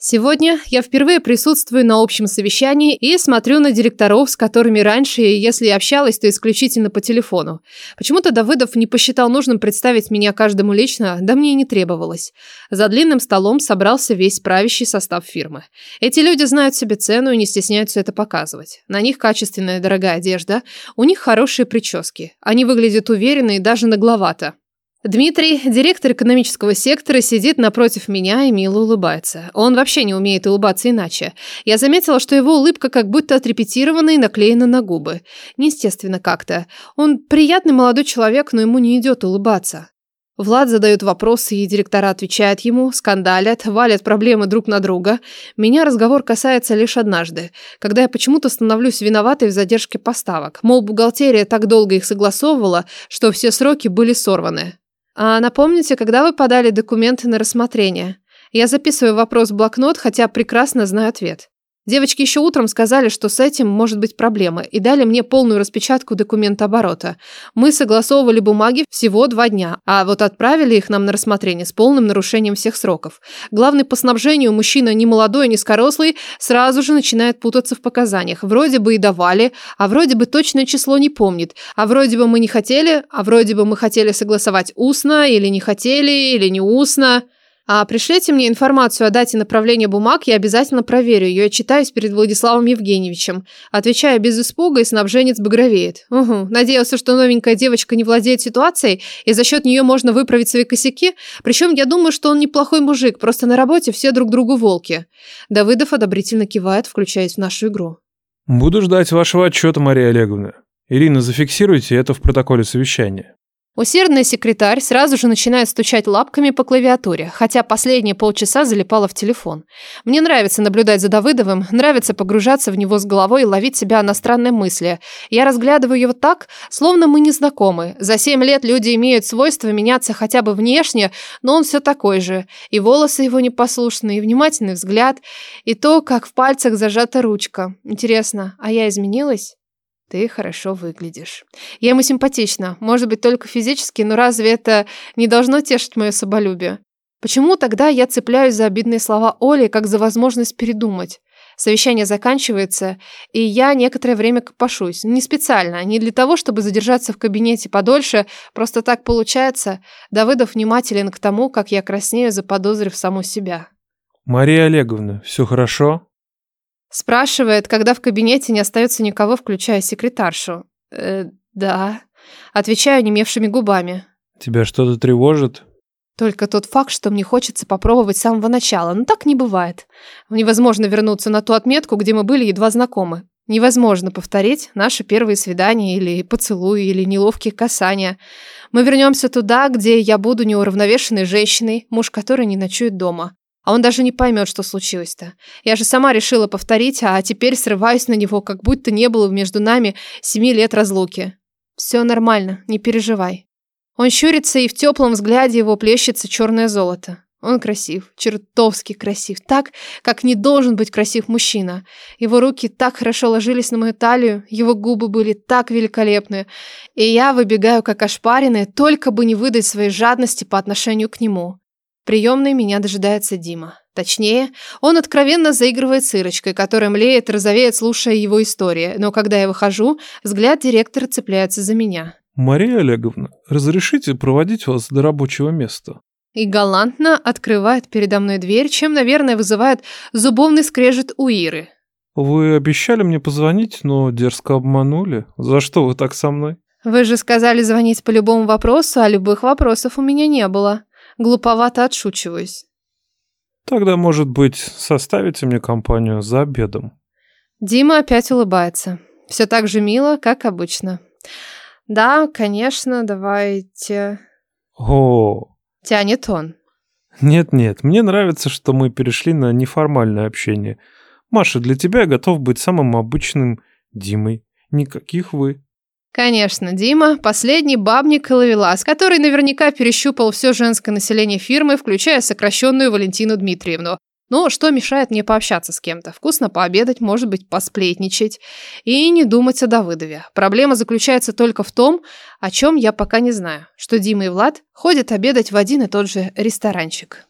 Сегодня я впервые присутствую на общем совещании и смотрю на директоров, с которыми раньше, если и общалась, то исключительно по телефону. Почему-то Давыдов не посчитал нужным представить меня каждому лично, да мне и не требовалось. За длинным столом собрался весь правящий состав фирмы. Эти люди знают себе цену и не стесняются это показывать. На них качественная дорогая одежда, у них хорошие прически. Они выглядят уверенно и даже нагловато. Дмитрий, директор экономического сектора, сидит напротив меня и мило улыбается. Он вообще не умеет улыбаться иначе. Я заметила, что его улыбка как будто отрепетирована и наклеена на губы. Неестественно как-то. Он приятный молодой человек, но ему не идет улыбаться. Влад задает вопросы, и директора отвечают ему, скандалят, валят проблемы друг на друга. Меня разговор касается лишь однажды, когда я почему-то становлюсь виноватой в задержке поставок. Мол, бухгалтерия так долго их согласовывала, что все сроки были сорваны. А напомните, когда вы подали документы на рассмотрение? Я записываю вопрос в блокнот, хотя прекрасно знаю ответ. Девочки еще утром сказали, что с этим может быть проблема, и дали мне полную распечатку документа оборота. Мы согласовывали бумаги всего два дня, а вот отправили их нам на рассмотрение с полным нарушением всех сроков. Главный по снабжению мужчина не молодой, не скорослый, сразу же начинает путаться в показаниях. Вроде бы и давали, а вроде бы точное число не помнит, а вроде бы мы не хотели, а вроде бы мы хотели согласовать устно, или не хотели, или не устно. А пришлите мне информацию о дате направления бумаг, я обязательно проверю ее читаюсь перед Владиславом Евгеньевичем. Отвечаю без испуга, и снабженец багровеет. Угу, надеялся, что новенькая девочка не владеет ситуацией, и за счет нее можно выправить свои косяки. Причем я думаю, что он неплохой мужик, просто на работе все друг другу волки. Давыдов одобрительно кивает, включаясь в нашу игру. Буду ждать вашего отчета, Мария Олеговна. Ирина, зафиксируйте это в протоколе совещания. Усердный секретарь сразу же начинает стучать лапками по клавиатуре, хотя последние полчаса залипала в телефон. Мне нравится наблюдать за Давыдовым, нравится погружаться в него с головой и ловить себя на странные мысли. Я разглядываю его так, словно мы не знакомы. За семь лет люди имеют свойство меняться хотя бы внешне, но он все такой же. И волосы его непослушные, и внимательный взгляд, и то, как в пальцах зажата ручка. Интересно, а я изменилась? Ты хорошо выглядишь. Я ему симпатична, может быть, только физически, но разве это не должно тешить мое соболюбие? Почему тогда я цепляюсь за обидные слова Оли, как за возможность передумать? Совещание заканчивается, и я некоторое время копошусь. Не специально, не для того, чтобы задержаться в кабинете подольше, просто так получается. Давыдов внимателен к тому, как я краснею, заподозрив саму себя. Мария Олеговна, все хорошо? Спрашивает, когда в кабинете не остается никого, включая секретаршу. Э, да. Отвечаю немевшими губами. Тебя что-то тревожит? Только тот факт, что мне хочется попробовать с самого начала. Но так не бывает. Невозможно вернуться на ту отметку, где мы были едва знакомы. Невозможно повторить наши первые свидания или поцелуи, или неловкие касания. Мы вернемся туда, где я буду неуравновешенной женщиной, муж которой не ночует дома. А он даже не поймет, что случилось-то. Я же сама решила повторить, а теперь срываюсь на него, как будто не было между нами семи лет разлуки. Все нормально, не переживай. Он щурится, и в теплом взгляде его плещется черное золото. Он красив, чертовски красив, так, как не должен быть красив мужчина. Его руки так хорошо ложились на мою талию, его губы были так великолепны, и я выбегаю как ошпаренная, только бы не выдать своей жадности по отношению к нему приемной меня дожидается Дима. Точнее, он откровенно заигрывает с Ирочкой, которая млеет, розовеет, слушая его истории. Но когда я выхожу, взгляд директора цепляется за меня. «Мария Олеговна, разрешите проводить вас до рабочего места?» И галантно открывает передо мной дверь, чем, наверное, вызывает зубовный скрежет у Иры. «Вы обещали мне позвонить, но дерзко обманули. За что вы так со мной?» «Вы же сказали звонить по любому вопросу, а любых вопросов у меня не было». Глуповато отшучиваюсь. Тогда, может быть, составите мне компанию за обедом? Дима опять улыбается. Все так же мило, как обычно. Да, конечно, давайте. О. Тянет он. Нет-нет, мне нравится, что мы перешли на неформальное общение. Маша, для тебя я готов быть самым обычным Димой. Никаких вы. Конечно, Дима – последний бабник и ловелас, который наверняка перещупал все женское население фирмы, включая сокращенную Валентину Дмитриевну. Но что мешает мне пообщаться с кем-то? Вкусно пообедать, может быть, посплетничать. И не думать о Давыдове. Проблема заключается только в том, о чем я пока не знаю, что Дима и Влад ходят обедать в один и тот же ресторанчик.